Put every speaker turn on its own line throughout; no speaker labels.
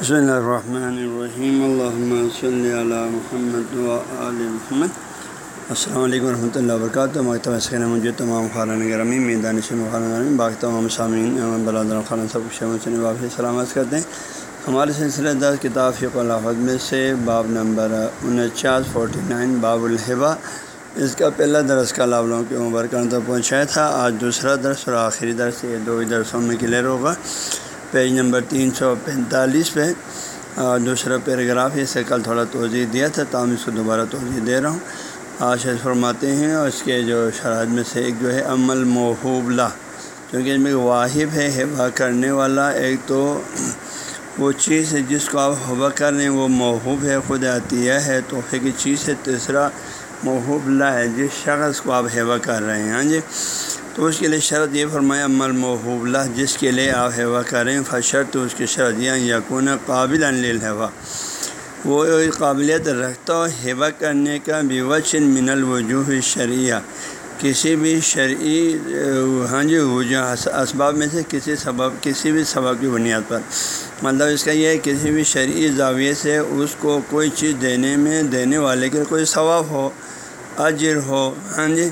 بسم اللہ الرحمن الرحیم۔ الحمۃ صلی علی محمد علیہ محمد۔ السلام علیکم ورحمۃ اللہ وبرکاتہ۔ مکتبہ سکین مجھے تمام خارن گرامی، میدان خان باقی تمام سامعین برادر خان سب سے واپس سلامت کرتے ہیں۔ ہمارے سلسلہ دس کتاب فق الحد میں سے باب نمبر انچاس فورٹی نائن باب الحبا اس کا پہلا درس کا لاولوں کے مبرکان تک پہنچایا تھا۔ آج دوسرا درس اور آخری درس، یہ دو ہی درسوں میں کلیئر ہوگا۔ پیج نمبر تین سو پینتالیس پہ دوسرا پیراگراف اسے کل تھوڑا توضیع دیا تھا تاہم اس کو دوبارہ توضیع دے رہا ہوں۔ آج فرماتے ہیں، اور اس کے جو شرائط میں سے ایک جو ہے، عمل محوب لا کیونکہ اس میں واحب ہے ہبا کرنے والا، ایک تو وہ چیز ہے جس کو آپ ہبا کر رہے ہیں، وہ محوب ہے، خود عطیہ ہے، تحفے کی چیز ہے، تیسرا محوب لا ہے، جس شخص کو آپ ہیوا کر رہے ہیں۔ ہاں جی؟ تو اس کے لیے شرط یہ فرمایا عمل محبوب اللہ جس کے لیے آپ ہوا کریں فشر تو اس کی شرط یہ یقون قابل انلوا وہ قابلیت رکھتا ہو ہوا کرنے کا بھی وچن من الوجوہ شرعیہ کسی بھی شرعی ہاں جی وجوہ، اسباب میں سے کسی سبب، کسی بھی سبب کی بنیاد پر۔ مطلب اس کا یہ ہے، کسی بھی شرعی زاویے سے اس کو کوئی چیز دینے میں، دینے والے کے کوئی ثواب ہو، اجر ہو ہاں جی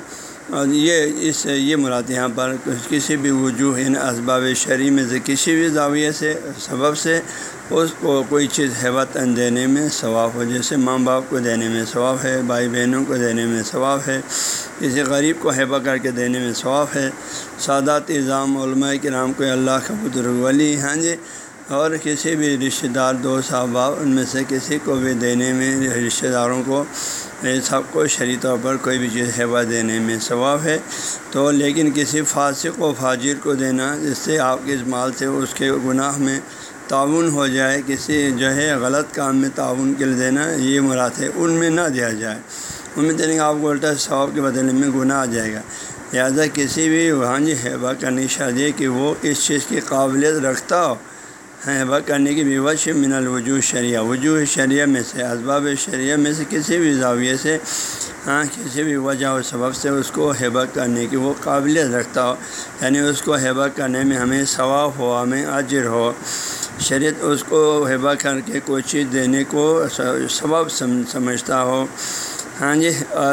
اور یہ اس، یہ مراد یہاں پر کسی بھی وجوہ ان اسباب شرعی میں سے کسی بھی زاویے سے، سبب سے اس کو کوئی چیز حیبت دینے میں ثواب ہو، جیسے ماں باپ کو دینے میں ثواب ہے، بھائی بہنوں کو دینے میں ثواب ہے، کسی غریب کو حیبہ کر کے دینے میں ثواب ہے، سادات نظام علماء کے نام کو اللہ کا ولی ہاں جی اور کسی بھی رشتہ دار، دوست، احباب، ان میں سے کسی کو بھی دینے میں، رشتہ داروں کو سب کو شرعی طور پر کوئی بھی چیز ہیوا دینے میں ثواب ہے۔ تو لیکن کسی فاسق و فاجر کو دینا، جس سے آپ کے اس مال سے اس کے گناہ میں تعاون ہو جائے، کسی جو ہے غلط کام میں تعاون کے لیے دینا، یہ مراد ہے، ان میں نہ دیا جائے۔ ان میں دینے کا آپ کو الٹا ثواب کے بدلے میں گناہ آ جائے گا۔ لہٰذا کسی بھی وہاں جی ہیبا کرنے شادی کہ وہ اس چیز کی قابلیت رکھتا ہو۔ ہاں، ہیبا کرنے کی بھی وجہ من الوجوہ شریعہ۔ وجوہ شریعہ میں سے، اسباب شریعہ میں سے کسی بھی زاویے سے ہاں کسی بھی وجہ و سبب سے اس کو ہیبا کرنے کی وہ قابلیت رکھتا ہو۔ یعنی اس کو ہیبا کرنے میں ہمیں ثواب ہو، ہمیں اجر ہو۔ شریعت اس کو ہیبا کر کے کوئی چیز دینے کو سبب سمجھتا ہو۔ ہاں جی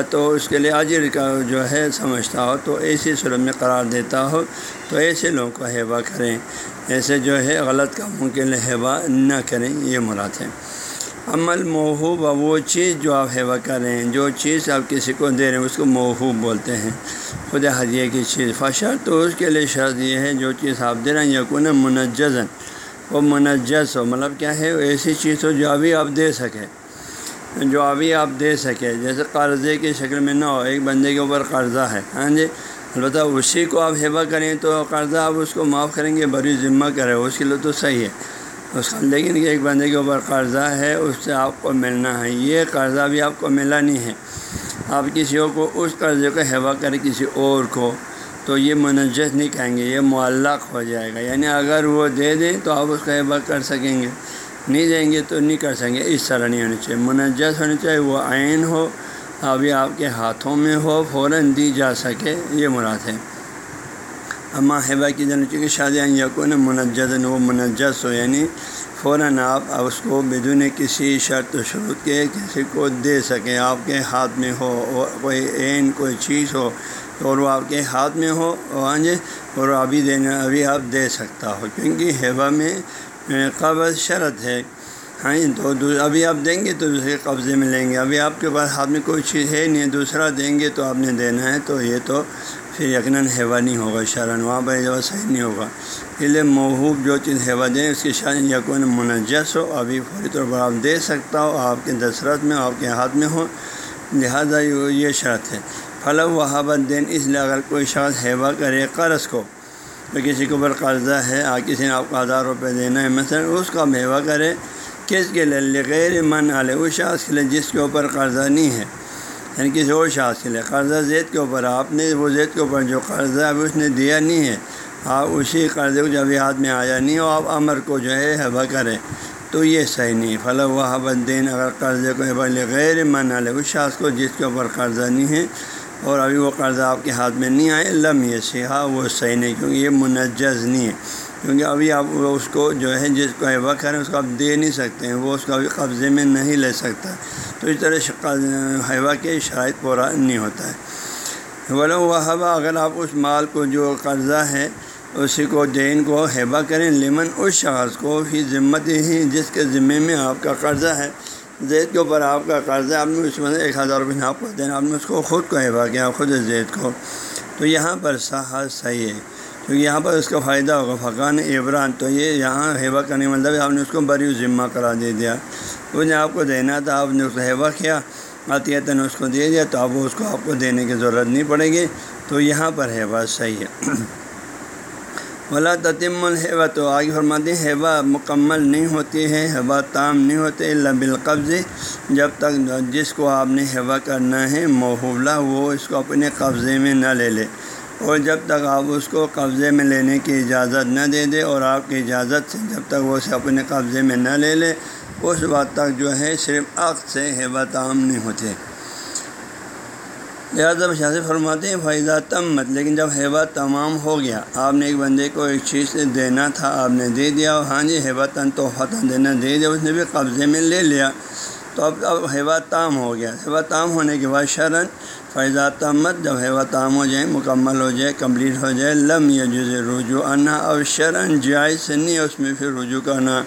تو اس کے لیے اجر کا جو ہے سمجھتا ہو، تو ایسی صورت میں قرار دیتا ہو، تو ایسے لوگوں کو ہیبا کریں۔ ایسے جو ہے غلط کاموں کے لیے ہیوا نہ کریں، یہ مراد ہے۔ عمل محوب وہ چیز جو آپ ہیوا کریں جو چیز آپ کسی کو دے رہے ہیں، اس کو محوب بولتے ہیں۔ خدا حدیہ کی چیز؟ فشر تو اس کے لیے شرط یہ ہے، جو چیز آپ دے رہے ہیں یقون منجزن۔ وہ منجز ہو مطلب کیا ہے؟ ایسی چیز ہو جو ابھی آپ دے سکے جو ابھی آپ دے سکے، جیسے قرضے کی شکل میں نہ ہو، ایک بندے کے اوپر قرضہ ہے۔ ہاں جی؟ البتہ اسی کو آپ ہیبا کریں تو قرضہ آپ اس کو معاف کریں گے بری ذمہ کرے اس کے لیے تو صحیح ہے۔ اس کا لیکن کہ ایک بندے کے اوپر قرضہ ہے، اس سے آپ کو ملنا ہے۔ یہ قرضہ بھی آپ کو ملا نہیں ہے۔ آپ کسی اور کو اس قرضے کو ہیوا کریں، کسی اور کو، تو یہ منجس نہیں کہیں گے، یہ معلق ہو جائے گا۔ یعنی اگر وہ دے دیں تو آپ اس کا ہیبا کر سکیں گے۔ نہیں دیں گے تو نہیں کر سکیں گے۔ اس طرح نہیں ہونی چاہیے۔ منجس ہونی چاہیے، وہ عین ہو، ابھی آپ کے ہاتھوں میں ہو، فوراً دی جا سکے، یہ مراد ہے۔ اما ہیبا کی جن چونکہ شادیاں یقون منجز وہ منجس ہو یعنی فوراً آپ اس کو بدون کسی شرط و شروط کے کسی کو دے سکیں۔ آپ کے ہاتھ میں ہو، کوئی عین، کوئی چیز ہو، اور وہ آپ کے ہاتھ میں ہو ہاں جی اور ابھی دینا، ابھی آپ دے سکتا ہو۔ کیونکہ ہیبا میں قبض شرط ہے۔ ہاں تو ابھی آپ دیں گے تو دوسرے قبضے میں لیں گے۔ ابھی آپ کے پاس ہاتھ میں کوئی چیز ہے نہیں، دوسرا دیں گے تو آپ نے دینا ہے، تو یہ تو پھر یقیناً ہیوا نہیں ہوگا، شرن وہاں پر جو صحیح نہیں ہوگا۔ اس لیے محبوب جو چیز ہیوا دیں، اس کی شان یقین منجس ہو۔ ابھی فوری طور پر آپ دے سکتا ہو، آپ کے دسترت میں، آپ کے ہاتھ میں ہو۔ لہٰذا یہ شرط ہے۔ فلو وہابت دین اس لیے اگر کوئی شخص ہیوا کرے قرض کو تو کسی کے اوپر قرضہ ہے کسی نے آپ کو ہزار روپے دینا ہے، مثلاً اس کا ہیوا کرے، کس کے لیے؟ غیر من علیہ اس شاخ کے لیے جس کے اوپر قرضہ نہیں ہے۔ یعنی کسی اور شاخ کے لیے۔ قرضہ زید کے اوپر، آپ نے وہ زید کے اوپر جو قرضہ ابھی اس نے دیا نہیں ہے، آپ اسی قرضے کو جب ہاتھ میں آیا نہیں ہو آپ امر کو جو ہے حبا کریں، تو یہ صحیح نہیں۔ فلاں و حبت دین اگر قرضے کو حبا غیر من علیہ اس شاخ کو جس کے اوپر قرضہ نہیں ہے اور ابھی وہ قرضہ آپ کے ہاتھ میں نہیں آئے، لم یہ سیاح وہ صحیح نہیں، کیونکہ یہ منجز نہیں ہے۔ کیونکہ ابھی آپ اس کو جو ہے، جس کو ہیوا کریں اس کو آپ دے نہیں سکتے ہیں، وہ اس کو ابھی قبضے میں نہیں لے سکتا۔ تو اس طرح ہیوا کے شرائط پورا نہیں ہوتا ہے۔ بولے وہ ہوا اگر آپ اس مال کو جو قرضہ ہے، اسی کو دین کو ہیبا کریں، لیمن اس شخص کو ہی ذمت ہی، جس کے ذمے میں آپ کا قرضہ ہے زید کے اوپر آپ کا قرضہ آپ نے اس میں ایک ہزار روپئے آپ کو دینا، آپ نے اس کو خود کو ہیبا کیا، خود زید کو۔ تو یہاں پر صحت صحیح ہے، کیونکہ یہاں پر اس کا فائدہ ہوگا، فقان عبران تو یہ یہاں ہیبا کرنے کا مطلب آپ نے اس کو بری ذمہ کرا دے دیا۔ اس نے آپ کو دینا تھا، آپ نے اس کو ہیبا کیا عطیت نے اس کو دے دیا، تو اب اس کو آپ کو دینے کی ضرورت نہیں پڑے گی۔ تو یہاں پر ہیبا صحیح ہے۔ ولا تتم الحبا تو آگے فرماتے ہیں ہیبا مکمل نہیں ہوتی ہے ہیبا تام نہیں ہوتے اللہ بالقبض۔ جب تک جس کو آپ نے ہیبا کرنا ہے محولہ وہ اس کو اپنے قبضے میں نہ لے لے۔ اور جب تک آپ اس کو قبضے میں لینے کی اجازت نہ دے دے اور آپ کی اجازت سے جب تک وہ اسے اپنے قبضے میں نہ لے لے، اس بات تک جو ہے، صرف عقد سے ہیبا تام نہیں ہوتے۔ لہٰذا شاذ فرماتے ہیں فائدہ تم مت لیکن جب ہیبا تمام ہو گیا، آپ نے ایک بندے کو ایک چیز دینا تھا، آپ نے دے دیا ہاں جی ہیبا تن تحفہ تن دینا دے دیا، اس نے بھی قبضے میں لے لیا۔ تو اب اب ہیبا تام ہو گیا۔ ہیبا تام ہونے کے بعد شرن فیضا تمت، جب ہیبا تام ہو جائے، مکمل ہو جائے، کمپلیٹ ہو جائے، لم یا جز رجوع آنا اور شرن جائز نہیں اس میں پھر رجوع کرنا۔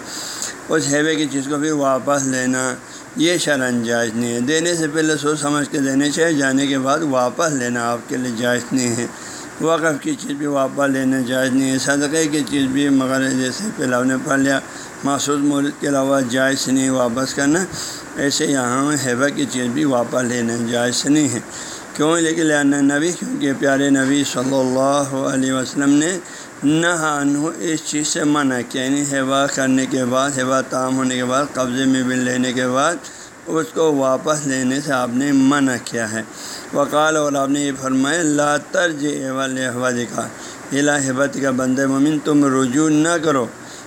اس ہیوے کی چیز کو پھر واپس لینا۔ یہ شرن جائز نہیں ہے۔ دینے سے پہلے سوچ سمجھ کے دینے چاہیے، جانے کے بعد واپس لینا آپ کے لیے جائز نہیں ہے۔ وقف کی چیز بھی واپس لینا جائز نہیں ہے۔ صدقے کی چیز بھی مگر جیسے پہلا نے پڑھ لیا مخصوص مورد کے علاوہ جائز نہیں، واپس کرنا۔ ایسے یہاں ہیبا کی چیز بھی واپس لینا جائز نہیں ہے۔ کیوں؟ لیکن لانا نبی، کیونکہ پیارے نبی صلی اللہ علیہ وسلم نے نہ اس چیز سے منع کیا یعنی ہوا کرنے کے بعد ہوا تام ہونے کے بعد، قبضے میں بل لینے کے بعد اس کو واپس لینے سے آپ نے منع کیا ہے۔ وقال، اور آپ نے یہ فرمایا، لا ترج ہوا دکھا الا ہبت کا بند مومن، تم رجوع نہ کرو۔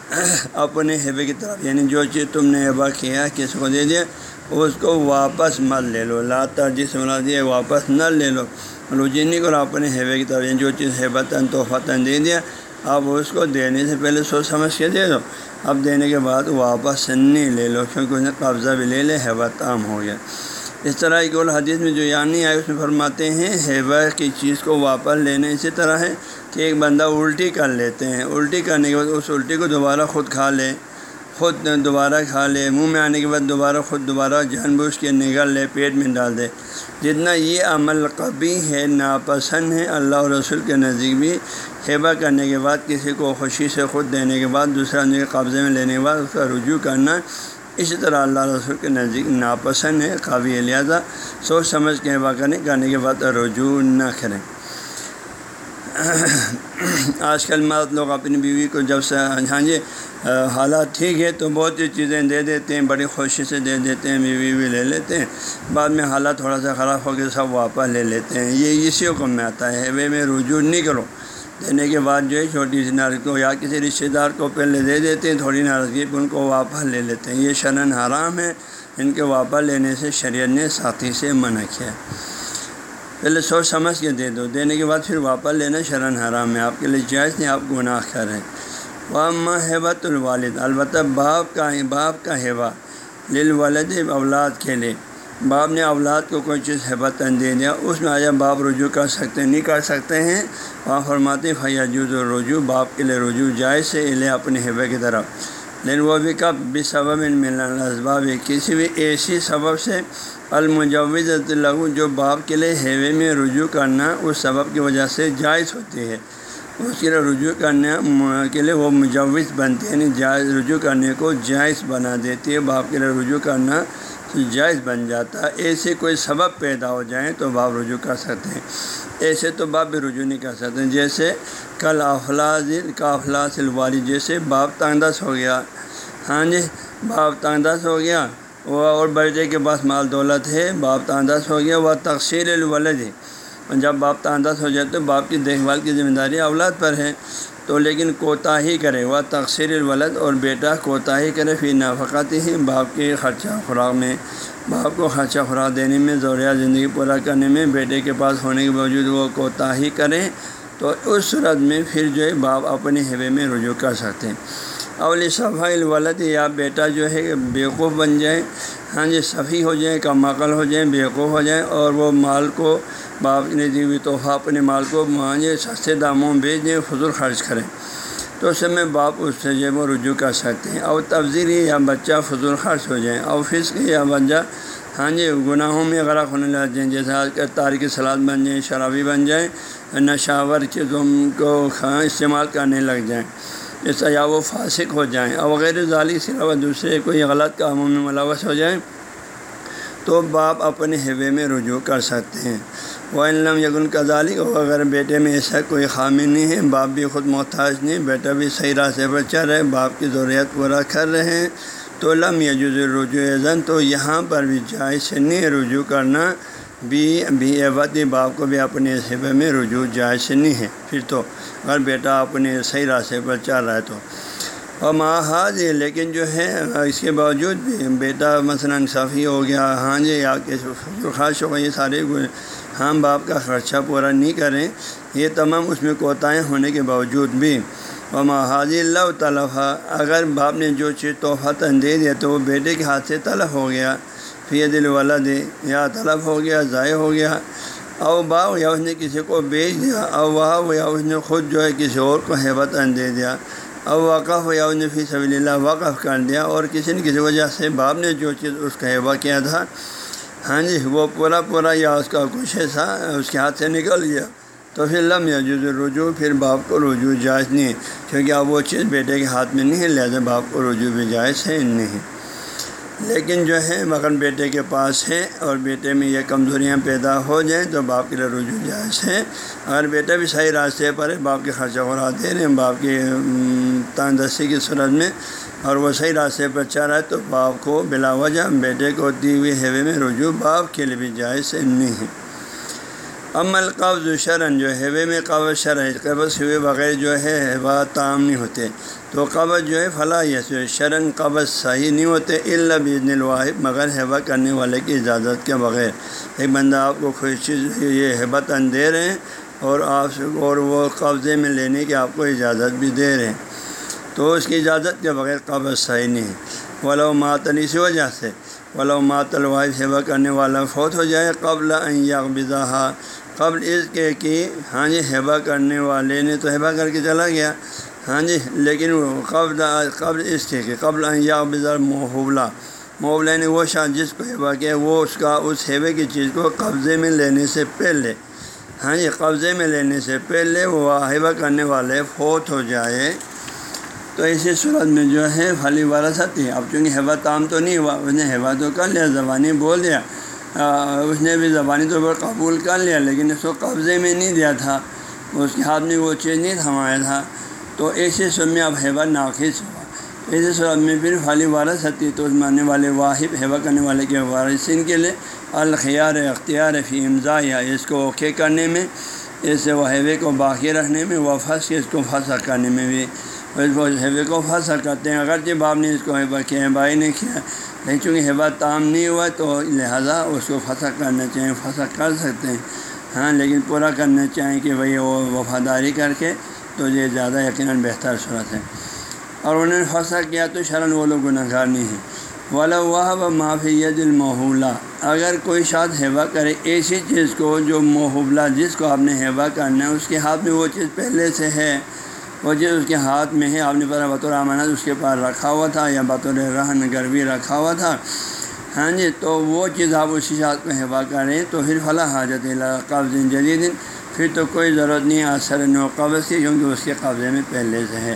اپنے ہیبے کی طرف یعنی جو چیز تم نے ہبا کیا، کس کو دے دیا؟ اس کو واپس مت لے لو لا ترجیح سے ملا واپس نہ لے لو۔ رجوع نہیں کرو اپنے ہیوے کی طرف، جو چیز ہیبتاً توفتاً دے دیا، اب اس کو دینے سے پہلے سوچ سمجھ کے دے دو۔ اب دینے کے بعد واپس نہیں لے لو، کیونکہ اس نے قبضہ بھی لے لے ہیبت عام ہو گیا۔ اس طرح ایک اور حدیث میں جو یعنی آئے، اس میں فرماتے ہیں ہیبا کی چیز کو واپس لینے اسی طرح ہے کہ ایک بندہ الٹی کر لیتے ہیں۔ الٹی کرنے کے بعد اس الٹی کو دوبارہ خود کھا لے۔ خود دوبارہ کھا لے، منہ میں آنے کے بعد دوبارہ خود دوبارہ جان بوجھ کے نگل لے، پیٹ میں ڈال دے۔ جتنا یہ عمل قبی ہے، ناپسند ہے، اللہ اور رسول کے نزدیک بھی ہیبا کرنے کے بعد کسی کو خوشی سے خود دینے کے بعد، دوسرا کے قبضے میں لینے کے بعد اس کا رجوع کرنا اسی طرح اللہ رسول کے نزدیک ناپسند ہے، قابل لہٰذا سوچ سمجھ کے ہیبا کرنے کرنے کے بعد رجوع نہ کریں۔ آج کل مرد لوگ اپنی بیوی کو جب سے ہاں جی حالات ٹھیک ہے تو بہت سی چیزیں دے دیتے ہیں، بڑی خوشی سے دے دیتے ہیں، بیوی بھی لے لیتے ہیں۔ بعد میں حالات تھوڑا سا خراب ہو کے سب واپس لے لیتے ہیں۔ یہ اسی حکم میں آتا ہے وے میں رجوع نہیں کرو۔ دینے کے بعد جو ہے چھوٹی سی ناراض کو یا کسی رشتہ دار کو پہلے دے دیتے ہیں، تھوڑی ناراضگی ان کو واپس لے لیتے ہیں۔ یہ شرن حرام ہے، ان کے واپس لینے سے شریعت نے ساتھی سے منع کیا۔ پہلے سوچ سمجھ کے دے دو۔ دینے کے بعد پھر واپس لینا شرن حرام ہے۔ آپ کے لیے جائز نہیں، آپ گناہ کریں وامہ ہیبت الوالد، البتہ باپ کا باپ کا ہیبا للولد اولاد کے لیے۔ باپ نے اولاد کو کوئی چیز ہیبت دے دیا، اس میں آیا باپ رجوع کر سکتے نہیں کر سکتے ہیں۔ وہاں فرماتے فیاجوز و رجوع باپ کے لیے رجوع جائز سے لے اپنے ہیبے کی طرف۔ لیکن وہ بھی کب؟ بھی سبب ملنا اسباب کسی بھی ایسی سبب سے۔ المجوز لغو جو باپ کے لیے ہیوے میں رجوع کرنا، اس سبب کی وجہ سے جائز ہوتی ہے۔ اس کے لیے رجوع کرنے کے لیے وہ مجوز بنتے ہیں یعنی جائز رجوع کرنے کو جائز بنا دیتی ہے باپ کے لیے رجوع کرنا جائز بن جاتا ہے۔ ایسے کوئی سبب پیدا ہو جائیں تو باپ رجوع کر سکتے ہیں۔ ایسے تو باپ بھی رجوع نہیں کر سکتے۔ جیسے کل افلاز کا افلاس الوالد، جیسے باپ تاندس ہو گیا۔ ہاں جی باپ تاندس ہو گیا۔ وہ اور بیٹے کے پاس مال دولت ہے، باپ تاندس ہو گیا۔ وہ تقسیر الولد ہے۔ جب باپ تاندس ہو جائے تو باپ کی دیکھ بھال کی ذمہ داری اولاد پر ہے۔ تو لیکن کوتا ہی کرے، وہ تقسیر الولد اور بیٹا کوتا ہی کرے پھر نافقات ہی باپ کے خرچہ خوراک میں۔ باپ کو خرچہ خوراک دینے میں ضروریات زندگی پورا کرنے میں، بیٹے کے پاس ہونے کے باوجود وہ کوتا ہی کرے۔ تو اس صورت میں پھر جو ہے، باپ اپنے حوے میں رجوع کر سکتے ہیں۔ اول صفحہ الولد یا بیٹا جو ہے بیوقوف بن جائے ہاں جی صفی ہو جائیں کم عقل ہو جائیں بیوقوف ہو جائیں اور وہ مال کو باپ نے دی ہوئی تحفہ اپنے مال کو مانجے سستے داموں میں بیچ دیں فضول خرچ کریں۔ تو اس میں باپ اس سے جو وہ رجوع کر سکتے ہیں۔ اور تبزیری یا بچہ فضول خرچ ہو جائیں اور فسق یا بچہ ہاں جی گناہوں میں غرق ہونے لگ جائیں، جیسے آج کل تاریخ سلاد بن جائیں، شرابی بن جائیں، نشاور کے تم کو ہاں، استعمال کرنے لگ جائیں۔ جیسا یا وہ فاسق ہو جائیں اور وغیرہ ظالی سے علاوہ دوسرے کوئی غلط کاموں میں ملوث ہو جائیں تو باپ اپنے حوے میں رجوع کر سکتے ہیں۔ وہ علم یگن کا ظالق اور اگر بیٹے میں ایسا کوئی خامی نہیں ہے، باپ بھی خود محتاج نہیں، بیٹا بھی صحیح راستے پر چل رہے باپ کی ضروریات پورا کر رہے ہیں۔ تو لم یجوز رجوع زن تو یہاں پر بھی جائز نہیں رجوع کرنا۔ بھی بھی عبت باپ کو بھی اپنے حصے میں رجوع جائز نہیں ہے۔ پھر تو اگر بیٹا اپنے صحیح راستے پر چل رہا ہے تو۔ اور ماحاظ لیکن جو ہے، اس کے باوجود بھی بیٹا مثلاً صفی ہو گیا ہاں جی یا کہ خاص ہو گئی، یہ سارے ہاں باپ کا خرچہ پورا نہیں کریں۔ یہ تمام اس میں کوتاہیں ہونے کے باوجود بھی۔ اور حاضی اللہ طلفہ اگر باپ نے جو چیز تحفہ تن دے دیا تو وہ بیٹے کے ہاتھ سے طلب ہو گیا۔ پھر دل والا دے یا طلب ہو گیا، ضائع ہو گیا، او باؤ یا اس نے کسی کو بیچ دیا، او واہ یا اس نے خود جو ہے کسی اور کو حیبت ان دے دیا، او وقف یا اس نے فی صبی اللہ وقف کر دیا، اور کسی نے کسی وجہ سے باپ نے جو چیز اس کا حیبہ کیا تھا ہاں جی وہ پورا پورا یا اس کا کچھ ایسا اس کے ہاتھ سے نکل گیا۔ تو پھر لم یا رجوع پھر باپ کو رجوع جائز نہیں، کیونکہ اب وہ چیز بیٹے کے ہاتھ میں نہیں، لہٰذا باپ کو رجوع بھی جائز ہے، نہیں۔ لیکن جو ہے، مگر بیٹے کے پاس ہے اور بیٹے میں یہ کمزوریاں پیدا ہو جائیں تو باپ کے لیے رجوع جائز ہے۔ اگر بیٹا بھی صحیح راستے پر ہے، باپ کے خرچہ خورا دے رہے ہیں باپ کی تاندسی کی صورت میں اور وہ صحیح راستے پر چل رہا ہے تو باپ کو بلا وجہ بیٹے کو دی ہوئی ہیوے میں رجوع، باپ کے لیے بھی جائز نہیں ہے۔ عمل قبض شرن، جو ہے میں قبض شرح قبض ہوئے بغیر جو ہے وہ تام نہیں ہوتے۔ تو قبض جو ہے فلاں یس شرن قبض صحیح نہیں ہوتے اللہ بزن الواحب مگر ہیبا کرنے والے کی اجازت کے بغیر۔ ایک بندہ آپ کو خوش چیز، یہ ہیبت دے رہے ہیں، اور آپ اور وہ قبضے میں لینے کی آپ کو اجازت بھی دے رہے ہیں۔ تو اس کی اجازت کے بغیر قبض صحیح نہیں ہے۔ ولو ماتن اسی وجہ سے۔ ولو مات الواحد ہیبا کرنے والا فوت ہو جائے، قبل یکبضا قبل اس کے کہ ہاں جی ہیبا کرنے والے نے تو ہیبا کر کے چلا گیا۔ ہاں جی لیکن قبل قبل اس کے کہ قبل یا بزر محبلہ محبلہ نے وہ شاہ جس کو ہیبا کیا، وہ اس کا، اس ہیبے کی چیز کو قبضے میں لینے سے پہلے ہاں جی قبضے میں لینے سے پہلے وہ ہیبا کرنے والے فوت ہو جائے۔ تو اسی صورت میں جو ہے، پھلی وراثت ہے اب چونکہ ہیبا تام تو نہیں ہوا، اس نے ہیبا تو کر لیا، زبانی بول دیا۔ اس نے بھی زبانی طور پر قبول کر لیا، لیکن اس کو قبضے میں نہیں دیا تھا۔ اس کے ہاتھ میں وہ چیز نہیں تھمایا تھا۔ تو ایسے سب میں اب ہیبا ناقص ہوا۔ ایسے صورت میں پھر فلی وارث ہوتی تو اس ماننے والے واحب ہیبا کرنے والے کے وارثین کے لیے الخیار، اختیار فی امزا یا اس کو اوکے کرنے میں اس ہیوے کو باقی رکھنے میں، وہ پھنس کے اس کو پھنسا کرنے میں بھی۔ اس کو ہیوے کو پھنسا کرتے ہیں۔ اگرچہ باپ نے اس کو ہیبا کیا ہے بھائی نے کیا لیکن چونکہ ہیبا تام نہیں ہوا تو لہٰذا اس کو پھنسا کرنا چاہیں پھنسا کر سکتے ہیں۔ ہاں لیکن پورا کرنا چاہیں کہ بھائی وہ وفاداری کر کے تو یہ زیادہ یقیناً بہتر صورت ہے۔ اور انہوں نے پھنسا کیا تو شرن وہ لوگ گناہ گار نہیں ہیں۔ والا وہ معافی دل محولہ اگر کوئی شاد ہیبا کرے ایسی چیز کو جو محبلہ جس کو آپ نے ہیبا کرنا ہے، اس کے ہاتھ میں وہ چیز پہلے سے ہے وہ چیز اس کے ہاتھ میں ہے، آپ نے پتا بطور امانت اس کے پاس رکھا ہوا تھا یا بطور رہن گروی رکھا ہوا تھا۔ ہاں جی تو وہ چیز آپ اسی شاد کو ہیبا کریں تو پھر فلاں حاجت قبض جدید۔ پھر تو کوئی ضرورت نہیں، اثر نو قبض کی، کیونکہ اس کے قبضے میں پہلے سے ہے۔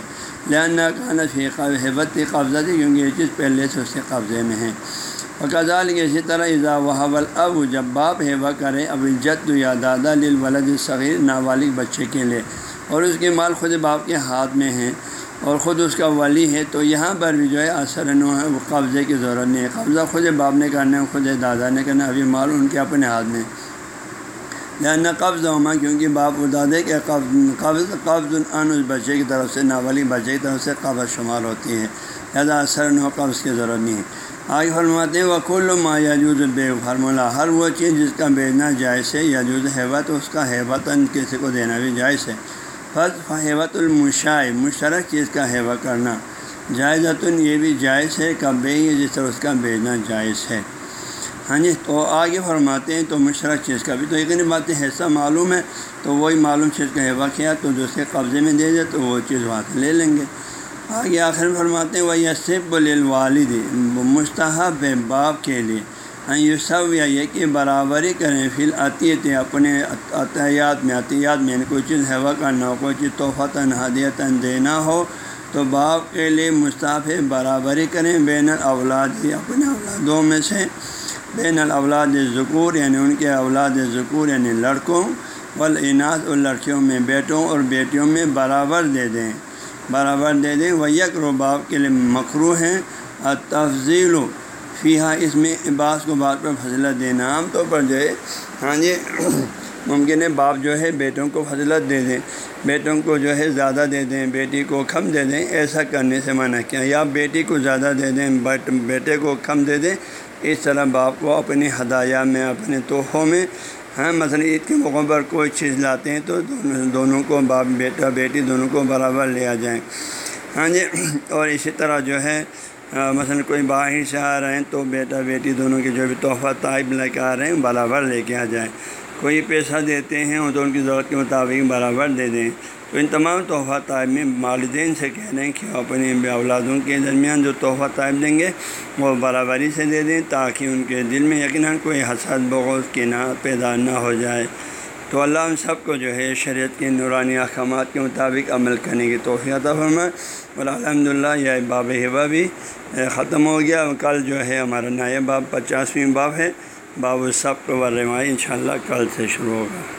لہٰذا کہنا فی حبت کی قبضہ تھی کیونکہ یہ چیز پہلے سے اس کے قبضے میں ہے۔ اور کے اسی طرح اضا وحول اب جب باپ ہیبا کرے، اب جد یا دادا للولد صغیر نابالغ بچے کے لیے۔ اور اس کے مال خود باپ کے ہاتھ میں ہیں اور خود اس کا ولی ہے، تو یہاں پر بھی جو ہے اثر نو ہے، وہ قبضے کی ضرورت نہیں ہے۔ قبضہ خود باپ نے کرنا ہے، خود دادا نے کرنا ابھی مال ان کے اپنے ہاتھ میں۔ لہٰذا قبض ہوما، کیونکہ باپ و دادے کے قبض قبض قبض ان اس بچے کی طرف سے، ناولی بچے کی طرف سے قبض شمار ہوتی ہے۔ لہٰذا اثر نو قبض کی ضرورت نہیں ہے۔ آگے فرماتے ہیں وکل ما یاجوز بے فرمولہ ہر وہ چیز جس کا بیچنا جائز ہے یاجوز ہے تو اس کا ہیبتاً کسی کو دینا بھی جائز ہے۔ فض فہیبت المشائے مشترک چیز کا ہیوا کرنا۔ جائزتن یہ بھی جائز ہے، کب جس طرح اس کا بھیجنا جائز ہے۔ ہاں جی تو آگے فرماتے ہیں، تو مشترک چیز کا بھی۔ تو یقینی بات ہے، حصہ معلوم ہے، تو وہی معلوم چیز کا ہیوا کیا، تو دوسرے قبضے میں دے دے، تو وہ چیز وہاں سے لے لیں گے۔ آگے آخر میں فرماتے ہیں وہ یسب الوالد مستحب باپ کے لیے۔ ہاں یہ سب یا یہ کہ برابری کریں فی العطیت اپنے عطیات میں عطیات میں یعنی کوئی چیز ہیوا کرنا ہو کوئی چیز تحفہ ہدیتاً دینا ہو، تو باپ کے لیے مستعف برابری کریں بین الاولاد ہی اپنے اولادوں میں سے بین الاولاد ذکور یعنی ان کے اولاد ذکور یعنی لڑکوں والاناث اور لڑکیوں میں، بیٹوں اور بیٹیوں میں برابر دے دیں، برابر دے دیں وہ یک رو باپ کے لیے مکرو ہیں اور تفضیل و فیحا ہاں، اس میں بعض کو بات پر فضلت دینا، عام طور پر جو ہے ہاں جی ممکن ہے باپ جو ہے بیٹوں کو فضلت دے دیں، بیٹوں کو جو ہے زیادہ دے دیں، بیٹی کو کم دے دیں، ایسا کرنے سے منع کیا، یا بیٹی کو زیادہ دے دیں بیٹے کو کم دے دیں، اس طرح باپ کو اپنی ہدایہ میں، اپنے تحفوں میں ہاں مثلا عید کے موقع پر کوئی چیز لاتے ہیں تو دونوں کو باپ، بیٹا، بیٹی دونوں کو برابر لے جائیں۔ ہاں جی اور اسی طرح جو ہے مثلا کوئی باہر سے آ رہے ہیں تو بیٹا بیٹی دونوں کے جو بھی تحفہ طائب لے کے آ رہے ہیں، برابر لے کے آ جائیں۔ کوئی پیسہ دیتے ہیں تو ان کی ضرورت کے مطابق برابر دے دیں۔ تو ان تمام تحفہ طائب میں والدین سے کہہ رہے ہیں کہ اپنے اولادوں کے درمیان جو تحفہ طائب دیں گے، وہ برابری سے دے دیں تاکہ ان کے دل میں یقیناً کوئی حسد بغوث کی نہ پیدا نہ ہو جائے۔ تو اللہ ہم سب کو جو ہے شریعت کے نورانی احکامات کے مطابق عمل کرنے کی توفیع فرمائے۔ اور الحمد للہ یہ باب ہبا بھی ختم ہو گیا۔ کل جو ہے ہمارا نیا باب پچاسویں باب ہے۔ باب سب کو ورمائی ان شاء اللہ کل سے شروع ہوگا۔